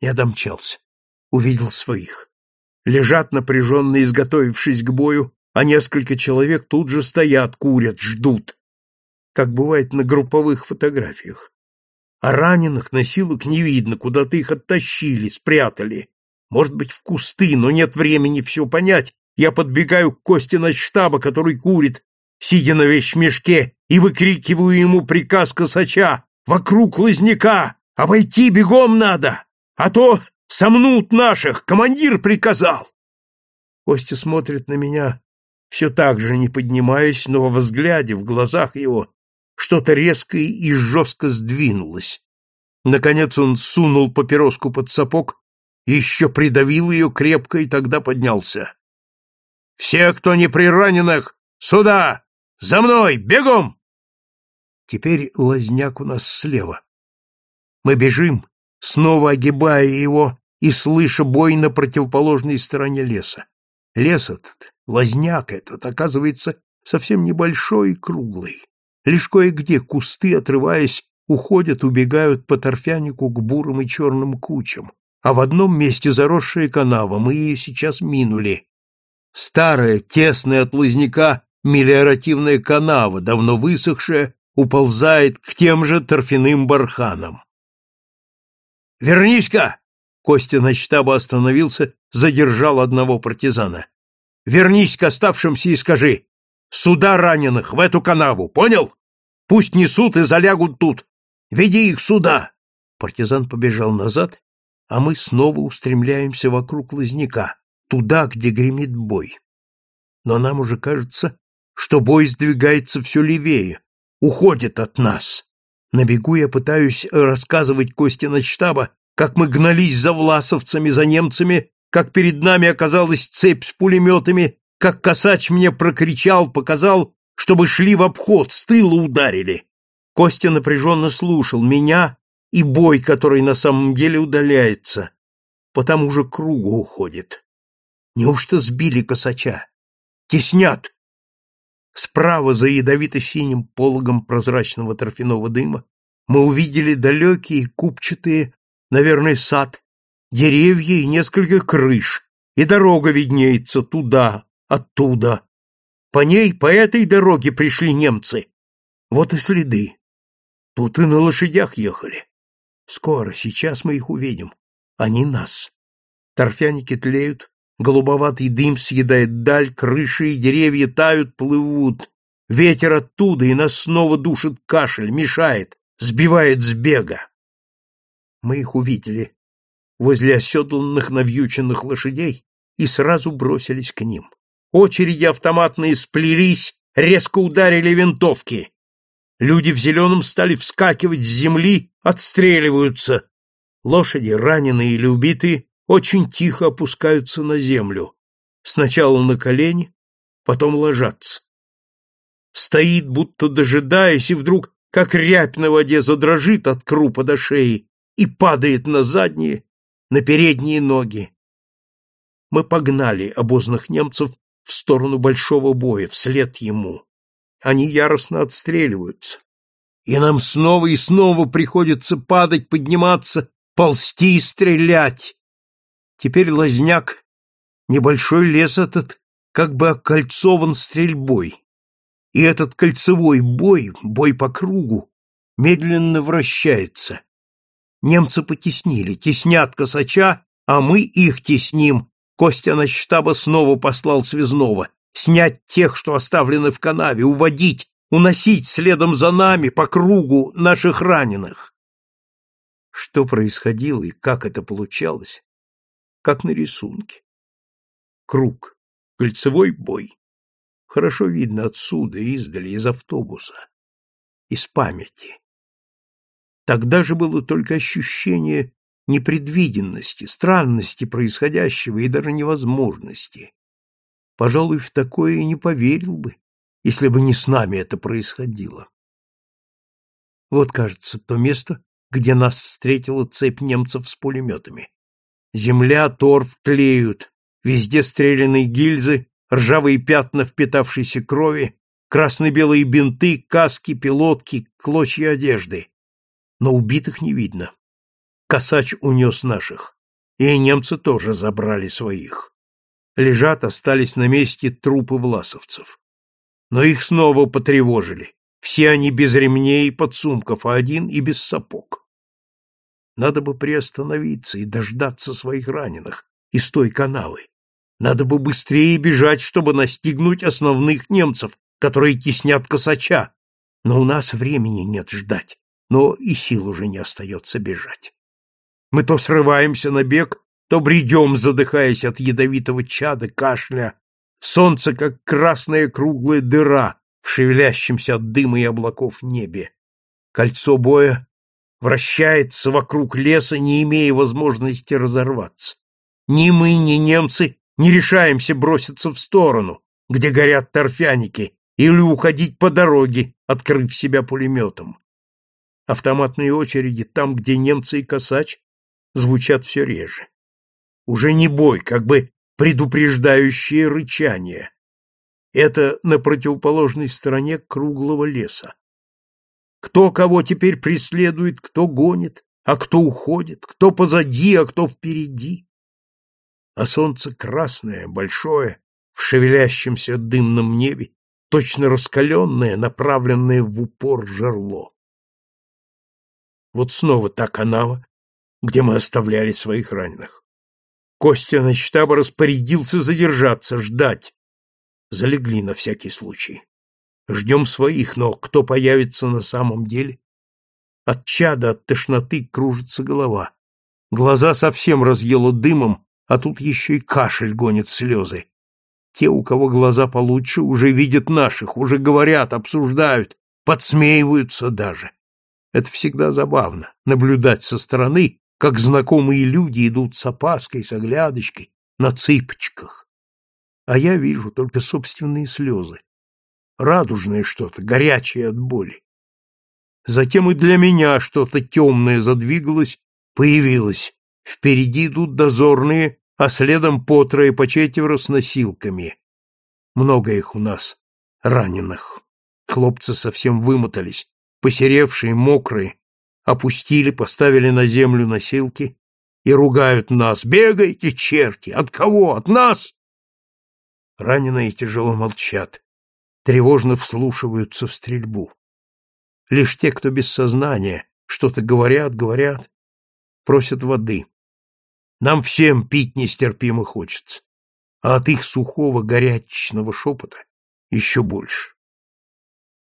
Я домчался. Увидел своих. Лежат напряженно, изготовившись к бою, а несколько человек тут же стоят, курят, ждут. Как бывает на групповых фотографиях. А раненых носилок не видно, куда-то их оттащили, спрятали. Может быть, в кусты, но нет времени все понять. Я подбегаю к Косте штаба, который курит, сидя на вещмешке, и выкрикиваю ему приказ косача «Вокруг лозняка! Обойти бегом надо! А то сомнут наших! Командир приказал!» Костя смотрит на меня, все так же не поднимаясь, но во взгляде, в глазах его, что-то резкое и жестко сдвинулось. Наконец он сунул папироску под сапог, еще придавил ее крепко и тогда поднялся. «Все, кто не при раненых, сюда! За мной! Бегом!» Теперь лазняк у нас слева. Мы бежим, снова огибая его и слыша бой на противоположной стороне леса. Лес этот, лазняк этот, оказывается совсем небольшой и круглый. Лишь кое-где кусты, отрываясь, уходят, убегают по торфянику к бурым и черным кучам, а в одном месте заросшая канава, мы ее сейчас минули. Старая, тесная от лозняка мелиоративная канава, давно высохшая, уползает к тем же торфяным барханам. «Вернись-ка!» Костя на штаба остановился, задержал одного партизана. «Вернись к оставшимся и скажи, сюда раненых, в эту канаву, понял? Пусть несут и залягут тут. Веди их сюда!» Партизан побежал назад, а мы снова устремляемся вокруг лозняка, туда, где гремит бой. Но нам уже кажется, что бой сдвигается все левее, уходит от нас. На бегу я пытаюсь рассказывать Косте штаба, как мы гнались за власовцами, за немцами, как перед нами оказалась цепь с пулеметами, как косач мне прокричал, показал, чтобы шли в обход, с тыла ударили. Костя напряженно слушал меня и бой, который на самом деле удаляется, по тому же кругу уходит. Неужто сбили косача? Теснят! Справа за ядовито-синим пологом прозрачного торфяного дыма мы увидели далекие купчатые, наверное, сад, деревья и несколько крыш, и дорога виднеется туда, оттуда. По ней, по этой дороге пришли немцы. Вот и следы. Тут и на лошадях ехали. Скоро, сейчас мы их увидим. Они нас. Торфяники тлеют, Голубоватый дым съедает даль, крыши и деревья тают, плывут. Ветер оттуда, и нас снова душит кашель, мешает, сбивает с бега. Мы их увидели возле оседланных навьюченных лошадей и сразу бросились к ним. Очереди автоматные сплелись, резко ударили винтовки. Люди в зеленом стали вскакивать с земли, отстреливаются. Лошади, раненые или убитые, очень тихо опускаются на землю, сначала на колени, потом ложатся. Стоит, будто дожидаясь, и вдруг, как рябь на воде, задрожит от крупа до шеи и падает на задние, на передние ноги. Мы погнали обозных немцев в сторону большого боя, вслед ему. Они яростно отстреливаются. И нам снова и снова приходится падать, подниматься, ползти и стрелять. Теперь лазняк, небольшой лес этот, как бы окольцован стрельбой. И этот кольцевой бой, бой по кругу, медленно вращается. Немцы потеснили, теснят косача, а мы их тесним. Костя на штаба снова послал связного. Снять тех, что оставлены в канаве, уводить, уносить следом за нами по кругу наших раненых. Что происходило и как это получалось, как на рисунке. Круг, кольцевой бой. Хорошо видно отсюда, издали, из автобуса, из памяти. Тогда же было только ощущение непредвиденности, странности происходящего и даже невозможности. Пожалуй, в такое и не поверил бы, если бы не с нами это происходило. Вот, кажется, то место, где нас встретила цепь немцев с пулеметами. Земля, торф тлеют, везде стреляные гильзы, ржавые пятна впитавшейся крови, красно-белые бинты, каски, пилотки, клочья одежды. Но убитых не видно. Косач унес наших, и немцы тоже забрали своих. Лежат, остались на месте трупы власовцев. Но их снова потревожили. Все они без ремней и подсумков, а один и без сапог. Надо бы приостановиться и дождаться своих раненых из той канавы. Надо бы быстрее бежать, чтобы настигнуть основных немцев, которые теснят косача. Но у нас времени нет ждать, но и сил уже не остается бежать. Мы то срываемся на бег, то бредем, задыхаясь от ядовитого чада, кашля. Солнце, как красная круглая дыра в шевелящемся от дыма и облаков небе. Кольцо боя вращается вокруг леса, не имея возможности разорваться. Ни мы, ни немцы не решаемся броситься в сторону, где горят торфяники, или уходить по дороге, открыв себя пулеметом. Автоматные очереди там, где немцы и косач, звучат все реже. Уже не бой, как бы предупреждающее рычание. Это на противоположной стороне круглого леса. Кто кого теперь преследует, кто гонит, а кто уходит, кто позади, а кто впереди. А солнце красное, большое, в шевелящемся дымном небе, точно раскаленное, направленное в упор жерло. Вот снова та канава, где мы оставляли своих раненых. Костя на штаба распорядился задержаться, ждать. Залегли на всякий случай. Ждем своих, но кто появится на самом деле? От чада, от тошноты кружится голова. Глаза совсем разъело дымом, а тут еще и кашель гонит слезы. Те, у кого глаза получше, уже видят наших, уже говорят, обсуждают, подсмеиваются даже. Это всегда забавно — наблюдать со стороны, как знакомые люди идут с опаской, с оглядочкой, на цыпочках. А я вижу только собственные слезы. Радужное что-то, горячее от боли. Затем и для меня что-то темное задвигалось, появилось. Впереди идут дозорные, а следом по трое, по четверо с носилками. Много их у нас, раненых. Хлопцы совсем вымотались, посеревшие, мокрые, опустили, поставили на землю носилки и ругают нас. «Бегайте, черти! От кого? От нас!» Раненые тяжело молчат, тревожно вслушиваются в стрельбу. Лишь те, кто без сознания, что-то говорят, говорят, просят воды. Нам всем пить нестерпимо хочется, а от их сухого горячечного шепота еще больше.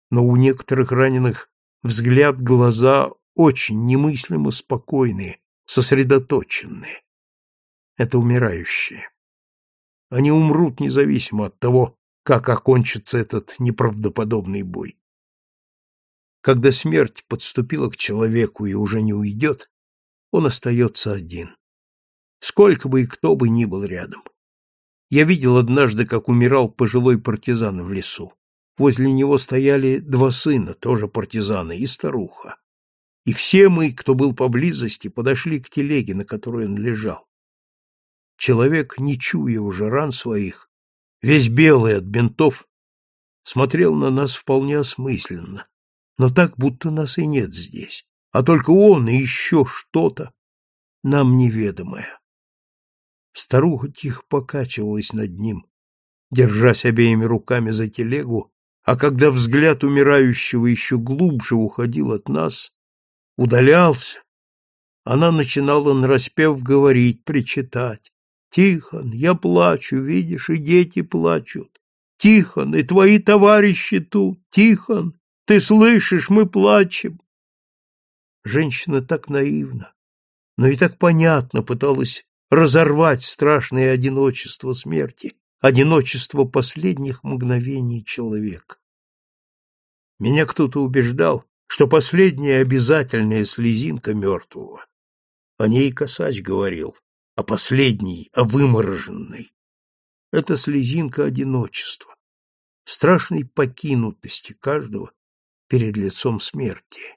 Но у некоторых раненых взгляд, глаза очень немыслимо спокойные, сосредоточенные. Это умирающие. Они умрут независимо от того, как окончится этот неправдоподобный бой. Когда смерть подступила к человеку и уже не уйдет, он остается один. Сколько бы и кто бы ни был рядом. Я видел однажды, как умирал пожилой партизан в лесу. Возле него стояли два сына, тоже партизаны, и старуха и все мы, кто был поблизости, подошли к телеге, на которой он лежал. Человек, не чуя уже ран своих, весь белый от бинтов, смотрел на нас вполне осмысленно, но так, будто нас и нет здесь, а только он и еще что-то, нам неведомое. Старуха тихо покачивалась над ним, держась обеими руками за телегу, а когда взгляд умирающего еще глубже уходил от нас, удалялся, она начинала нараспев говорить, причитать. «Тихон, я плачу, видишь, и дети плачут. Тихон, и твои товарищи тут. Тихон, ты слышишь, мы плачем». Женщина так наивна, но и так понятно пыталась разорвать страшное одиночество смерти, одиночество последних мгновений человека. Меня кто-то убеждал, что последняя обязательная слезинка мертвого. О ней Косач говорил, а последней, о вымороженной. Это слезинка одиночества, страшной покинутости каждого перед лицом смерти.